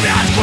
That's